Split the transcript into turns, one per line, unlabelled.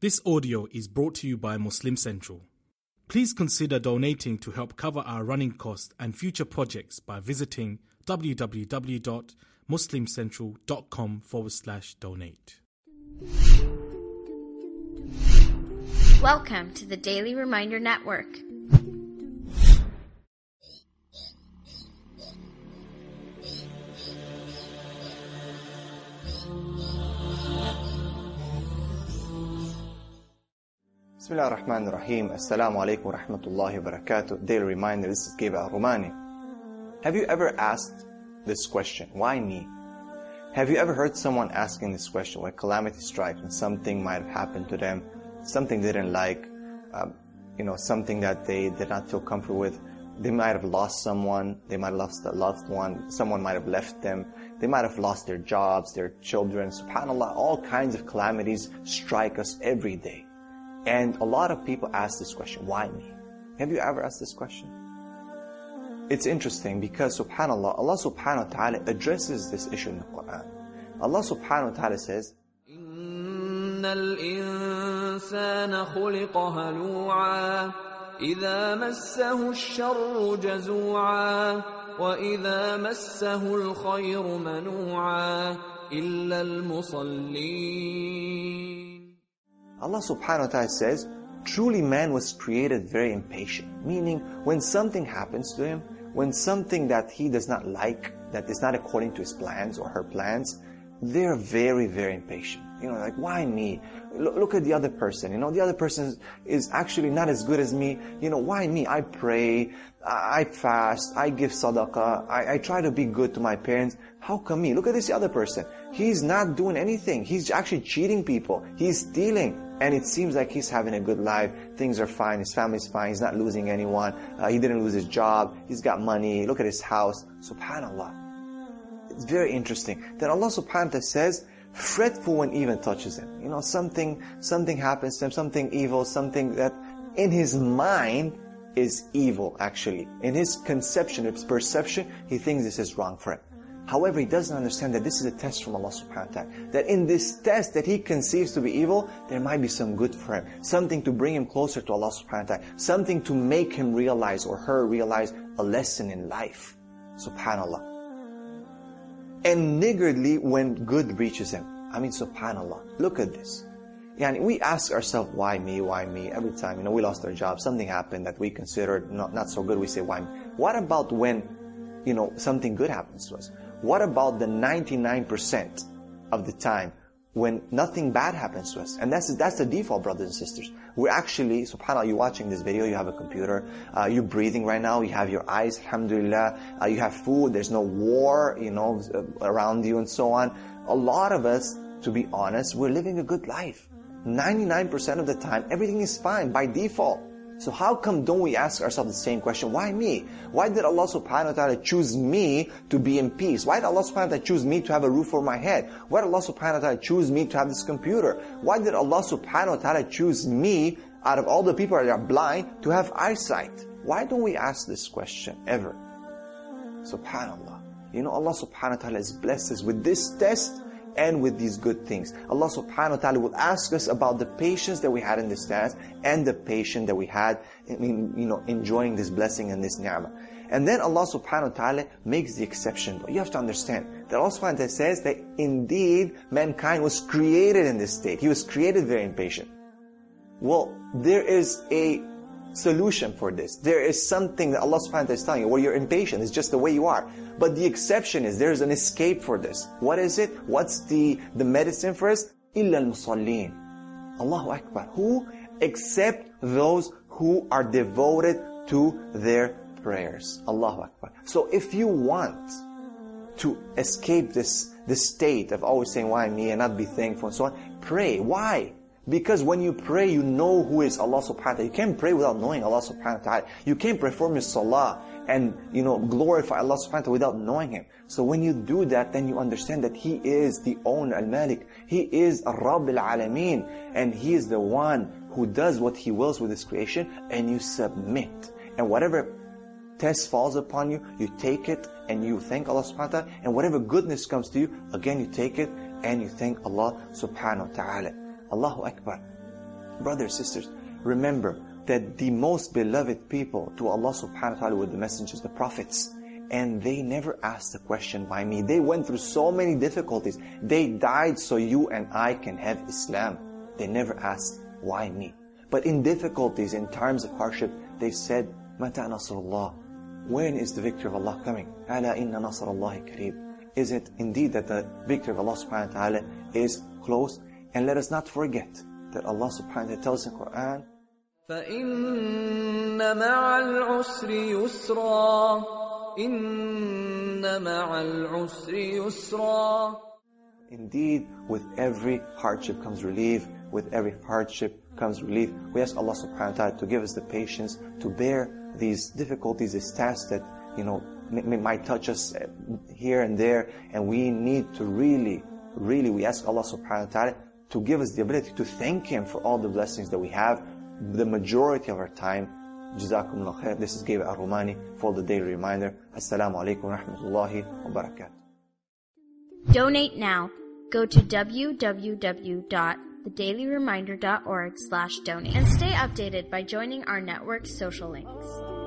This audio is brought to you by Muslim Central. Please consider donating to help cover our running costs and future projects by visiting www.muslimcentral.com forward slash donate.
Welcome to the Daily Reminder Network.
Bismillah ar-Rahman ar-Rahim. Assalamu alaikum wa rahmatullahi wa barakatuh. Daily reminder, this is Gabe al-Rumani. Have you ever asked this question, why me? Have you ever heard someone asking this question when calamity strikes, when something might have happened to them, something they didn't like, um, you know, something that they did not feel comfortable with? They might have lost someone, they might have lost a loved one, someone might have left them, they might have lost their jobs, their children. SubhanAllah, all kinds of calamities strike us every day. And a lot of people ask this question, why me? Have you ever asked this question? It's interesting because subhanAllah, Allah subhanahu wa ta'ala addresses this issue in the Quran. Allah subhanahu wa ta'ala says,
إن الإنسان خلق هلوعا إذا مسه الشر جزوعا وإذا مسه الخير منوعا إلا المصلين
Allah subhanahu wa ta'ala says, truly man was created very impatient. Meaning, when something happens to him, when something that he does not like, that is not according to his plans or her plans, they're very, very impatient. You know, like, why me? Look, look at the other person. You know, the other person is actually not as good as me. You know, why me? I pray, I fast, I give sadaqah, I, I try to be good to my parents. How come me? Look at this other person. He's not doing anything. He's actually cheating people. He's stealing. And it seems like he's having a good life. Things are fine. His family's fine. He's not losing anyone. Uh, he didn't lose his job. He's got money. Look at his house. Subhanallah. It's very interesting. Then Allah subhanahu wa ta'ala says, fretful when even touches him. You know, something, something happens to him, something evil, something that in his mind is evil actually. In his conception, his perception, he thinks this is wrong for him. However, he doesn't understand that this is a test from Allah subhanahu wa ta'ala. That in this test that he conceives to be evil, there might be some good for him. Something to bring him closer to Allah subhanahu wa ta'ala. Something to make him realize or her realize a lesson in life. Subhanallah. And niggardly when good reaches him. I mean, subhanallah. Look at this. Yani we ask ourselves, why me, why me? Every time, you know, we lost our job, something happened that we considered not, not so good, we say, why me? What about when, you know, something good happens to us? What about the 99% of the time when nothing bad happens to us? And that's, that's the default, brothers and sisters. We're actually, subhanAllah, you're watching this video, you have a computer, uh, you're breathing right now, you have your eyes, alhamdulillah, uh, you have food, there's no war, you know, around you and so on. A lot of us, to be honest, we're living a good life. 99% of the time, everything is fine by default. So how come don't we ask ourselves the same question? Why me? Why did Allah subhanahu wa ta'ala choose me to be in peace? Why did Allah subhanahu wa ta'ala choose me to have a roof over my head? Why did Allah subhanahu wa ta'ala choose me to have this computer? Why did Allah subhanahu wa ta'ala choose me out of all the people that are blind to have eyesight? Why don't we ask this question ever? Subhanallah. You know Allah subhanahu wa ta'ala has blessed us with this test and with these good things. Allah subhanahu wa ta'ala will ask us about the patience that we had in this task and the patience that we had in, you know, enjoying this blessing and this ni'mah. And then Allah subhanahu wa ta'ala makes the exception. But you have to understand that Allah subhanahu wa ta'ala says that indeed mankind was created in this state. He was created very impatient. Well, there is a solution for this. There is something that Allah subhanahu wa ta'ala is telling you, well, you're impatient, it's just the way you are. But the exception is there's an escape for this. What is it? What's the, the medicine for us? إِلَّا الْمُصَلِّينَ Allahu Akbar. Who? Except those who are devoted to their prayers. Allahu Akbar. So if you want to escape this, this state of always saying, why me, and not be thankful and so on, pray. Why? Because when you pray, you know who is Allah subhanahu wa ta'ala. You can't pray without knowing Allah subhanahu wa ta'ala. You can't perform your salah and, you know, glorify Allah subhanahu wa ta'ala without knowing Him. So when you do that, then you understand that He is the owner, Al-Malik. He is Rabb al-Alameen. And He is the one who does what He wills with His creation and you submit. And whatever test falls upon you, you take it and you thank Allah subhanahu wa ta'ala. And whatever goodness comes to you, again you take it and you thank Allah subhanahu wa ta'ala. Allahu Akbar. Brothers, sisters, remember that the most beloved people to Allah subhanahu wa ta'ala were the messengers, the prophets. And they never asked the question, why me? They went through so many difficulties. They died so you and I can have Islam. They never asked, why me? But in difficulties, in times of hardship, they said, Mata Nasrullah. When is the victory of Allah coming? Ala inna Nasrullahi kareeb. Is it indeed that the victory of Allah subhanahu wa ta'ala is close? And let us not forget that Allah subhanahu wa ta'ala tells in Quran,
فإن مع العسر يسرا إن مع العسر يسرا
Indeed, with every hardship comes relief. With every hardship comes relief. We ask Allah subhanahu wa ta'ala to give us the patience to bear these difficulties, these tasks that, you know, might touch us here and there. And we need to really, really, we ask Allah subhanahu wa ta'ala to give us the ability to thank Him for all the blessings that we have the majority of our time. Jazakumullah khair. This is Gabe Al-Rumani for the daily reminder. Assalamu alaikum wa rahmatullahi wa barakatuh.
Donate now. Go to www.thedailyreminder.org slash donate and stay updated by joining our network's social links.